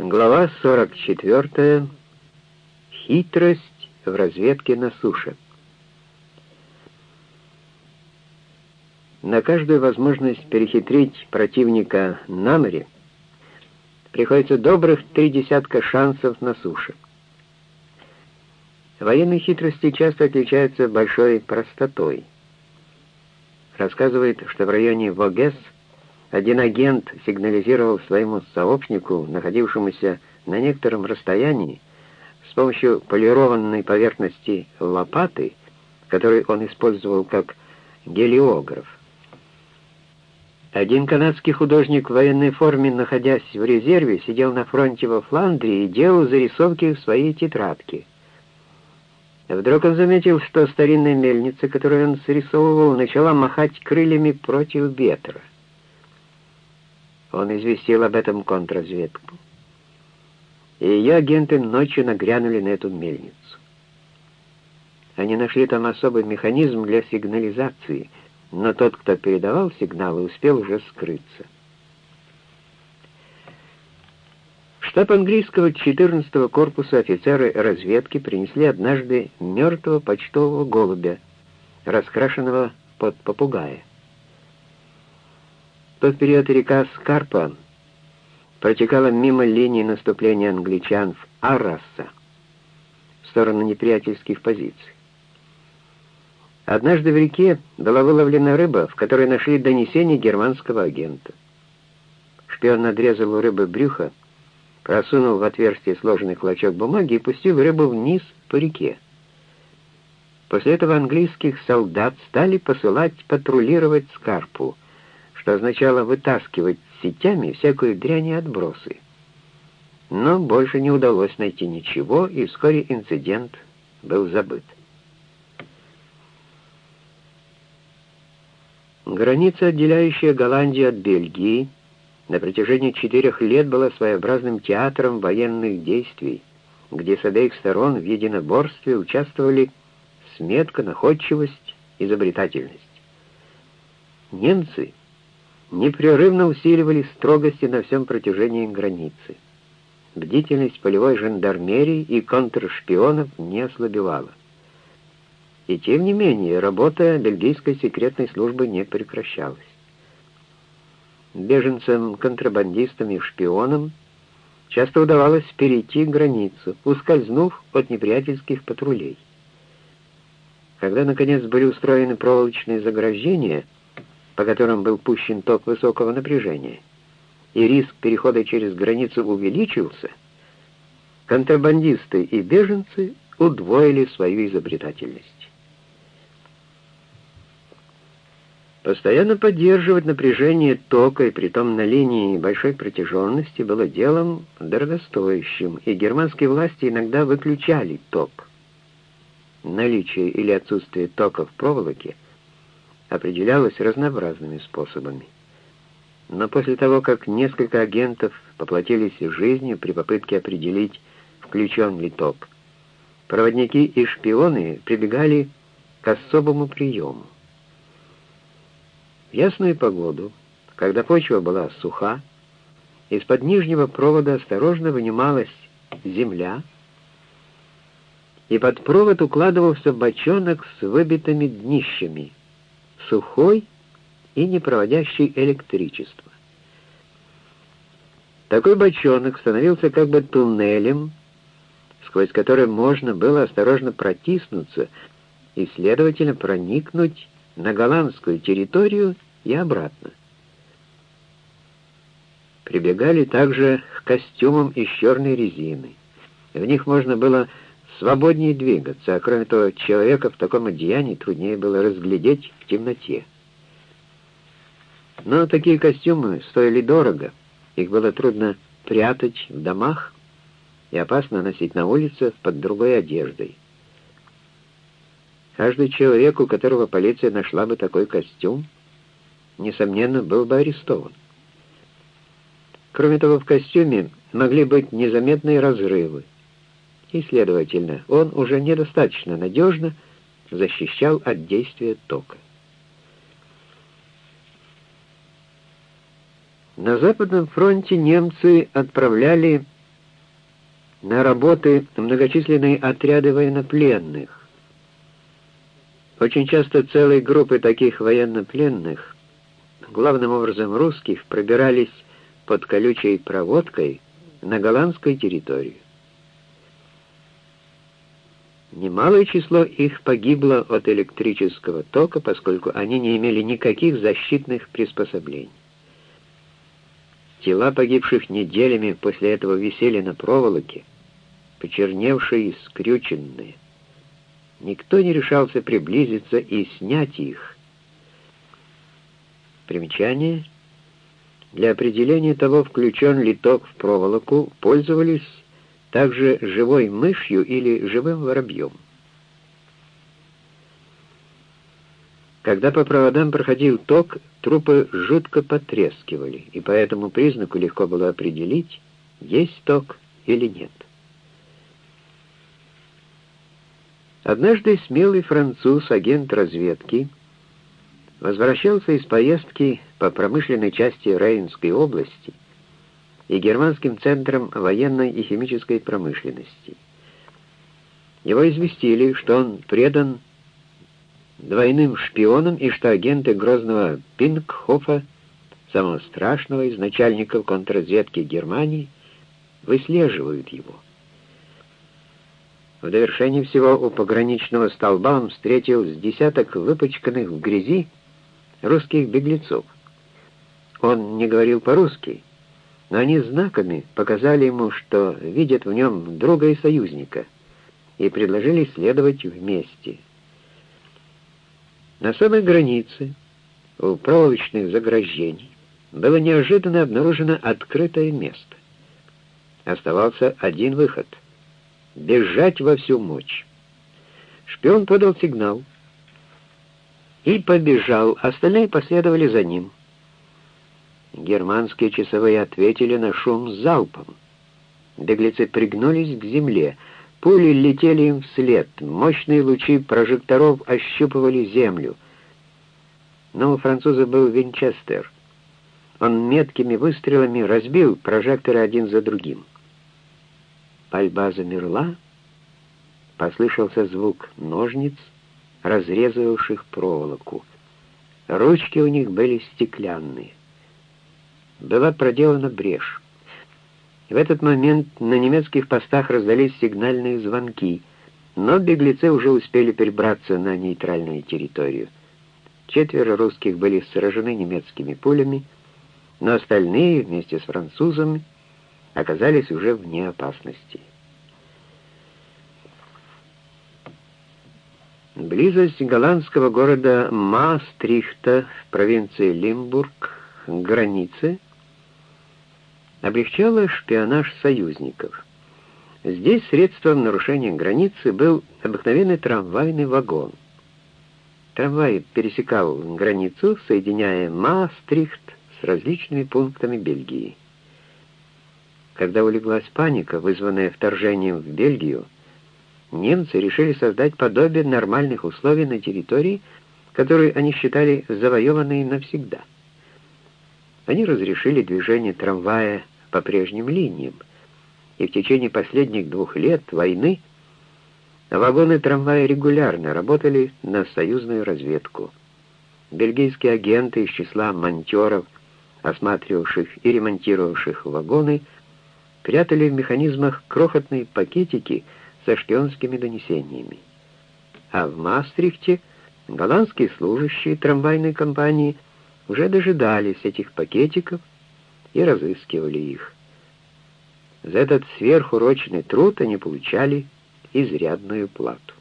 Глава 44. Хитрость в разведке на суше. На каждую возможность перехитрить противника на море приходится добрых три десятка шансов на суше. Военные хитрости часто отличаются большой простотой. Рассказывает, что в районе Вогес – один агент сигнализировал своему сообщнику, находившемуся на некотором расстоянии, с помощью полированной поверхности лопаты, которую он использовал как гелиограф. Один канадский художник в военной форме, находясь в резерве, сидел на фронте во Фландрии и делал зарисовки в своей тетрадке. Вдруг он заметил, что старинная мельница, которую он срисовывал, начала махать крыльями против ветра. Он известил об этом контрразведку. И ее агенты ночью нагрянули на эту мельницу. Они нашли там особый механизм для сигнализации, но тот, кто передавал сигналы, успел уже скрыться. Штаб английского 14-го корпуса офицеры разведки принесли однажды мертвого почтового голубя, раскрашенного под попугая. Тот период река Скарпа протекала мимо линии наступления англичан в Арраса, в сторону неприятельских позиций. Однажды в реке была выловлена рыба, в которой нашли донесение германского агента. Шпион надрезал у рыбы брюхо, просунул в отверстие сложенный клочок бумаги и пустил рыбу вниз по реке. После этого английских солдат стали посылать патрулировать Скарпу — что означало вытаскивать сетями всякую дрянь и отбросы. Но больше не удалось найти ничего, и вскоре инцидент был забыт. Граница, отделяющая Голландию от Бельгии, на протяжении четырех лет была своеобразным театром военных действий, где с обеих сторон в единоборстве участвовали сметка, находчивость, изобретательность. Немцы непрерывно усиливали строгости на всем протяжении границы. Бдительность полевой жандармерии и контршпионов не ослабевала. И тем не менее, работа бельгийской секретной службы не прекращалась. Беженцам, контрабандистам и шпионам часто удавалось перейти границу, ускользнув от неприятельских патрулей. Когда, наконец, были устроены проволочные заграждения — по которым был пущен ток высокого напряжения, и риск перехода через границу увеличился, контрабандисты и беженцы удвоили свою изобретательность. Постоянно поддерживать напряжение тока и притом на линии большой протяженности было делом дорогостоящим, и германские власти иногда выключали ток. Наличие или отсутствие тока в проволоке – определялось разнообразными способами. Но после того, как несколько агентов поплатились жизнью при попытке определить, включен ли ток, проводники и шпионы прибегали к особому приему. В ясную погоду, когда почва была суха, из-под нижнего провода осторожно вынималась земля, и под провод укладывался бочонок с выбитыми днищами — сухой и не проводящий электричество. Такой бочонок становился как бы туннелем, сквозь который можно было осторожно протиснуться и, следовательно, проникнуть на голландскую территорию и обратно. Прибегали также к костюмам из черной резины. В них можно было свободнее двигаться, а кроме того, человека в таком одеянии труднее было разглядеть в темноте. Но такие костюмы стоили дорого, их было трудно прятать в домах и опасно носить на улице под другой одеждой. Каждый человек, у которого полиция нашла бы такой костюм, несомненно, был бы арестован. Кроме того, в костюме могли быть незаметные разрывы, и, следовательно, он уже недостаточно надежно защищал от действия тока. На Западном фронте немцы отправляли на работы многочисленные отряды военнопленных. Очень часто целые группы таких военнопленных, главным образом русских, пробирались под колючей проводкой на голландской территории. Немалое число их погибло от электрического тока, поскольку они не имели никаких защитных приспособлений. Тела погибших неделями после этого висели на проволоке, почерневшие и скрюченные. Никто не решался приблизиться и снять их. Примечание. Для определения того, включен ли ток в проволоку, пользовались также живой мышью или живым воробьем. Когда по проводам проходил ток, трупы жутко потрескивали, и по этому признаку легко было определить, есть ток или нет. Однажды смелый француз, агент разведки, возвращался из поездки по промышленной части Рейнской области и германским центром военной и химической промышленности. Его известили, что он предан двойным шпионом и что агенты грозного Пингхофа, самого страшного из начальников контрразведки Германии, выслеживают его. В довершении всего у пограничного столба он встретил с десяток выпачканных в грязи русских беглецов. Он не говорил по-русски, но они знаками показали ему, что видят в нем друга и союзника, и предложили следовать вместе. На самой границе, у проволочных заграждений, было неожиданно обнаружено открытое место. Оставался один выход — бежать во всю мощь. Шпион подал сигнал и побежал, остальные последовали за ним. Германские часовые ответили на шум залпом. Беглецы пригнулись к земле — Пули летели им вслед, мощные лучи прожекторов ощупывали землю. Но у француза был Винчестер. Он меткими выстрелами разбил прожекторы один за другим. Пальба замерла, послышался звук ножниц, разрезавших проволоку. Ручки у них были стеклянные. Была проделана брешь. В этот момент на немецких постах раздались сигнальные звонки, но беглецы уже успели перебраться на нейтральную территорию. Четверо русских были сражены немецкими пулями, но остальные вместе с французами оказались уже вне опасности. Близость голландского города Маастрихта в провинции Лимбург к границе облегчало шпионаж союзников. Здесь средством нарушения границы был обыкновенный трамвайный вагон. Трамвай пересекал границу, соединяя Маастрихт с различными пунктами Бельгии. Когда улеглась паника, вызванная вторжением в Бельгию, немцы решили создать подобие нормальных условий на территории, которые они считали завоеванной навсегда. Они разрешили движение трамвая по прежним линиям, и в течение последних двух лет войны вагоны трамвая регулярно работали на союзную разведку. Бельгийские агенты из числа монтеров, осматривавших и ремонтировавших вагоны, прятали в механизмах крохотные пакетики со шпионскими донесениями. А в Мастрихте голландские служащие трамвайной компании – уже дожидались этих пакетиков и разыскивали их. За этот сверхурочный труд они получали изрядную плату.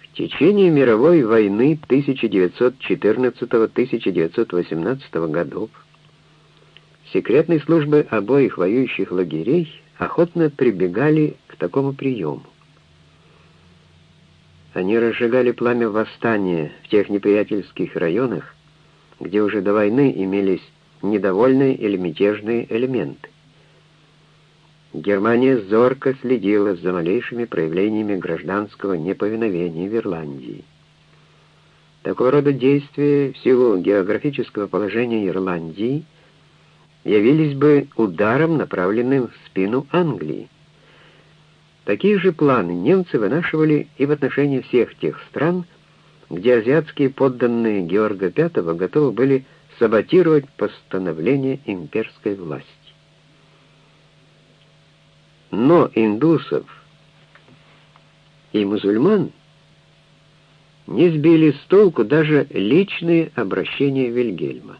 В течение мировой войны 1914-1918 годов секретные службы обоих воюющих лагерей охотно прибегали к такому приему. Они разжигали пламя восстания в тех неприятельских районах, где уже до войны имелись недовольные или мятежные элементы. Германия зорко следила за малейшими проявлениями гражданского неповиновения в Ирландии. Такого рода действия в силу географического положения Ирландии явились бы ударом, направленным в спину Англии. Такие же планы немцы вынашивали и в отношении всех тех стран, где азиатские подданные Георга V готовы были саботировать постановление имперской власти. Но индусов и мусульман не сбили с толку даже личные обращения Вильгельма.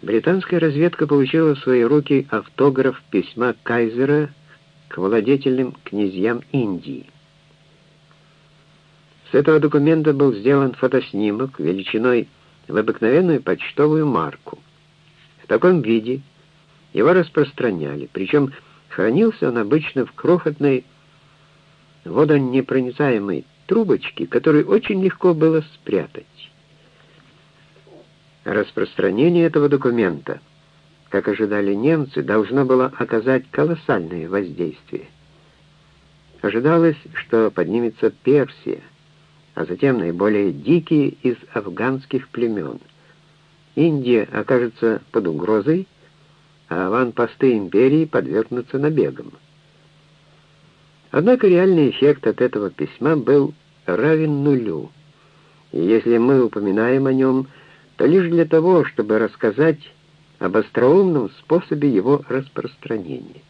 Британская разведка получила в свои руки автограф письма Кайзера к владетельным князьям Индии. С этого документа был сделан фотоснимок величиной в обыкновенную почтовую марку. В таком виде его распространяли, причем хранился он обычно в крохотной водонепроницаемой трубочке, которую очень легко было спрятать. Распространение этого документа, как ожидали немцы, должно было оказать колоссальное воздействие. Ожидалось, что поднимется Персия — а затем наиболее дикие из афганских племен. Индия окажется под угрозой, а аванпосты империи подвергнутся набегам. Однако реальный эффект от этого письма был равен нулю, и если мы упоминаем о нем, то лишь для того, чтобы рассказать об остроумном способе его распространения.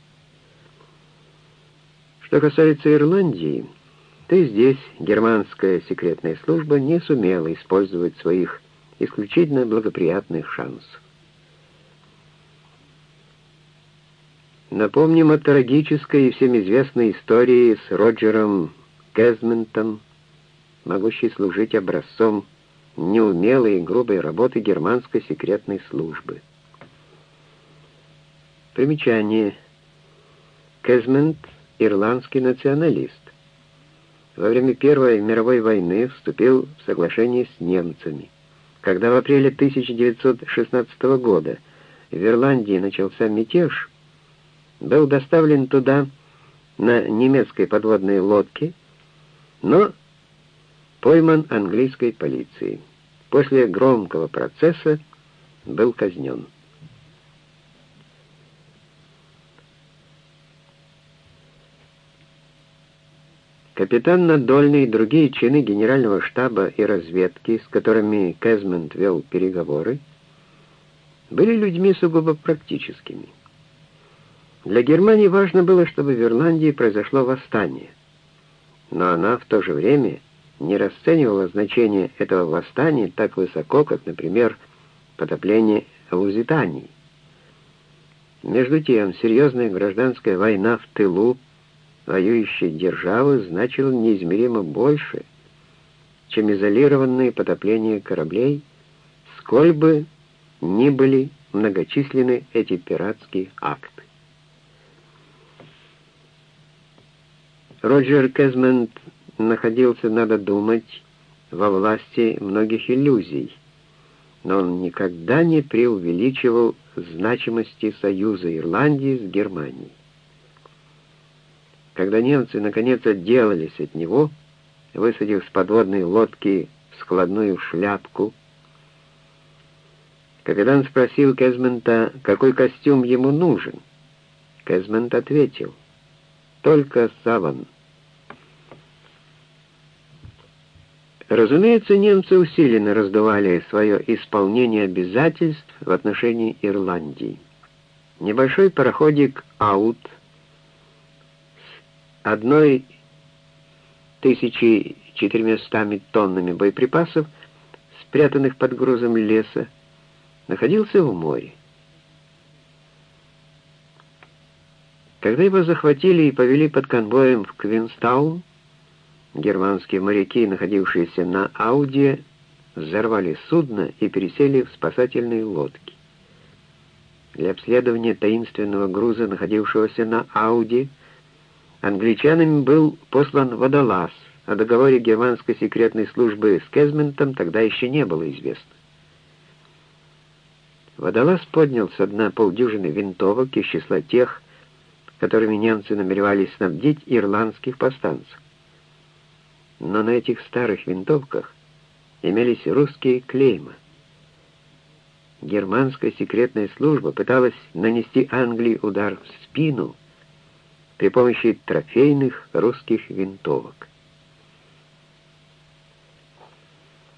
Что касается Ирландии, то здесь германская секретная служба не сумела использовать своих исключительно благоприятных шансов. Напомним о трагической и всем известной истории с Роджером Кезментом, могущей служить образцом неумелой и грубой работы германской секретной службы. Примечание. Кезмент — ирландский националист во время Первой мировой войны вступил в соглашение с немцами. Когда в апреле 1916 года в Ирландии начался мятеж, был доставлен туда на немецкой подводной лодке, но пойман английской полицией. После громкого процесса был казнен. Капитан Надольный и другие чины генерального штаба и разведки, с которыми Кезмонд вел переговоры, были людьми сугубо практическими. Для Германии важно было, чтобы в Ирландии произошло восстание, но она в то же время не расценивала значение этого восстания так высоко, как, например, потопление Лузитании. Между тем, серьезная гражданская война в тылу воюющей державы значило неизмеримо больше, чем изолированные потопления кораблей, сколь бы ни были многочисленны эти пиратские акты. Роджер Кезмонд находился, надо думать, во власти многих иллюзий, но он никогда не преувеличивал значимости союза Ирландии с Германией. Когда немцы наконец отделались от него, высадив с подводной лодки складную шляпку, капитан спросил Кезмента, какой костюм ему нужен. Кезмент ответил, «Только саван». Разумеется, немцы усиленно раздували свое исполнение обязательств в отношении Ирландии. Небольшой пароходик «Аут» одной тысячи четырьмястами тоннами боеприпасов, спрятанных под грузом леса, находился в море. Когда его захватили и повели под конвоем в Квинстаун, германские моряки, находившиеся на Ауде, взорвали судно и пересели в спасательные лодки. Для обследования таинственного груза, находившегося на Ауде, Англичанами был послан водолаз, о договоре германской секретной службы с Кезментом тогда еще не было известно. Водолаз поднял с дна полдюжины винтовок из числа тех, которыми немцы намеревались снабдить ирландских повстанцев. Но на этих старых винтовках имелись русские клейма. германская секретная служба пыталась нанести Англии удар в спину при помощи трофейных русских винтовок.